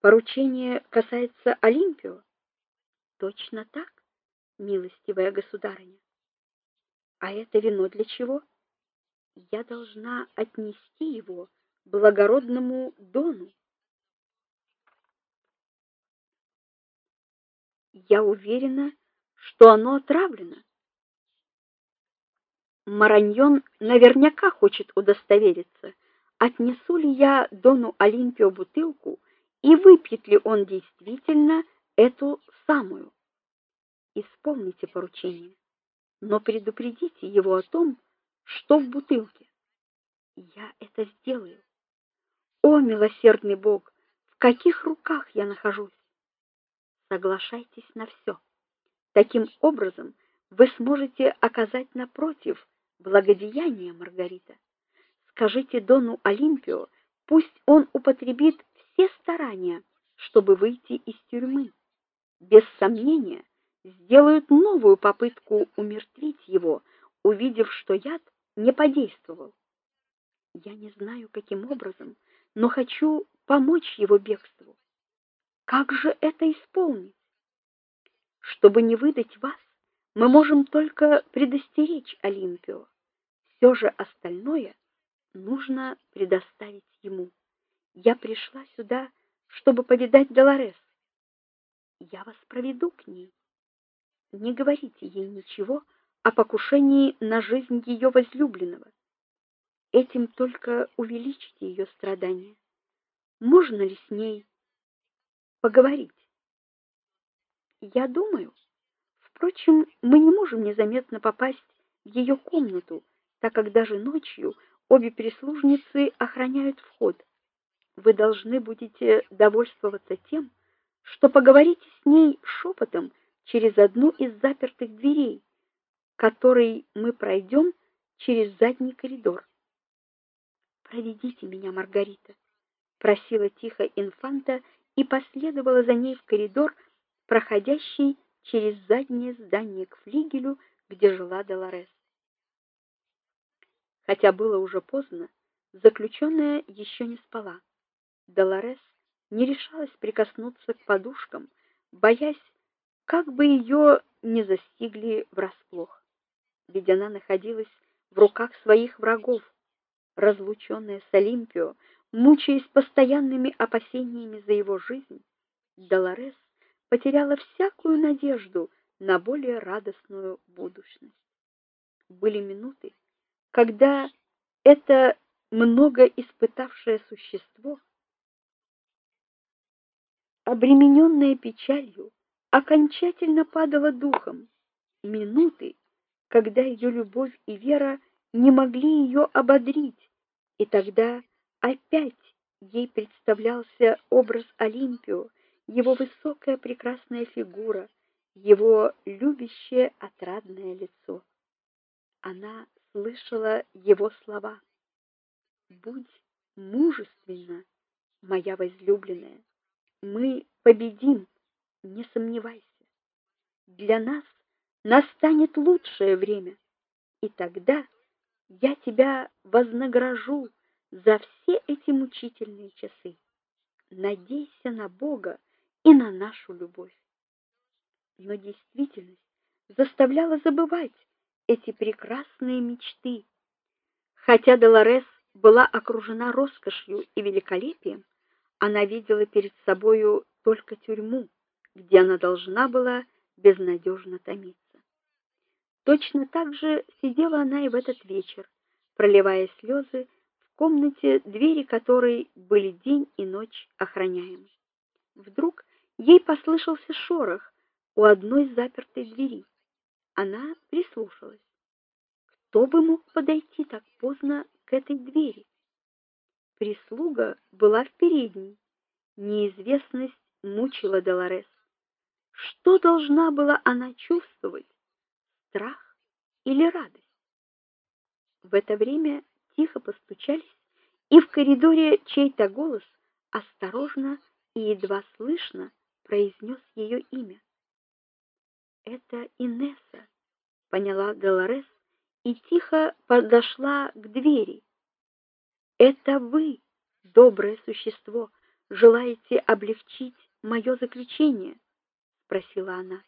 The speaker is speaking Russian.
Поручение касается Олимпио? Точно так, милостивая государыня. А это вино для чего? Я должна отнести его благородному Дону. Я уверена, что оно отравлено. Мараньон наверняка хочет удостовериться, отнесу ли я Дону Олимпио бутылку и выпьет ли он действительно эту самую. Исполните поручение, но предупредите его о том, что в бутылке. Я это сделаю. О, милосердный Бог, в каких руках я нахожусь? Соглашайтесь на все. Таким образом, вы сможете оказать напротив благодеяние Маргарита. Скажите Дону Олимпио, пусть он употребит все старания, чтобы выйти из тюрьмы. Без сомнения, сделают новую попытку умертвить его, увидев, что яд не подействовал. Я не знаю, каким образом, но хочу помочь его бегству. Как же это исполнить? Чтобы не выдать вас, мы можем только предостеречь Олимпио. Все же остальное нужно предоставить ему. Я пришла сюда, чтобы повидать Долорес. Я вас проведу к ней. Не говорите ей ничего о покушении на жизнь ее возлюбленного. Этим только увеличите ее страдания. Можно ли с ней поговорить? Я думаю, впрочем, мы не можем незаметно попасть в ее комнату, так как даже ночью обе прислужницы охраняют вход. Вы должны будете довольствоваться тем, что поговорите с ней шепотом через одну из запертых дверей, которой мы пройдем через задний коридор. Проведите меня, Маргарита, просила тихо инфанта и последовала за ней в коридор, проходящий через заднее здание к флигелю, где жила Долорес. Хотя было уже поздно, заключенная еще не спала. Долорес не решалась прикоснуться к подушкам, боясь, как бы ее не застигли врасплох. Ведь она находилась в руках своих врагов, разлученная с Олимпио, мучаясь постоянными опасениями за его жизнь. Долорес потеряла всякую надежду на более радостную будущность. Были минуты, когда это много испытавшее существо, обремененное печалью, окончательно падало духом. Минуты, когда ее любовь и вера не могли ее ободрить, и тогда опять ей представлялся образ Олимпио, его высокая прекрасная фигура, его любящее отрадное лицо. Она слышала его слова: "Будь мужественна, моя возлюбленная. Мы победим, не сомневайся. Для нас настанет лучшее время, и тогда я тебя вознагражу за все эти мучительные часы. Надейся на Бога и на нашу любовь. Но действительность заставляла забывать эти прекрасные мечты. Хотя Долорес была окружена роскошью и великолепием, она видела перед собою только тюрьму, где она должна была безнадежно томиться. Точно так же сидела она и в этот вечер, проливая слезы в комнате, двери которой были день и ночь охраняемы. Вдруг ей послышался шорох у одной запертой двери. Она прислушалась. Кто бы мог подойти так поздно к этой двери? Прислуга была в передней. Неизвестность мучила Долорес. Что должна была она чувствовать? Страх или радость? В это время тихо постучались, и в коридоре чей-то голос осторожно и едва слышно произнес ее имя. Это Инесса, поняла Долорес и тихо подошла к двери. Это вы, доброе существо, желаете облегчить мое заключение?" Спросила она.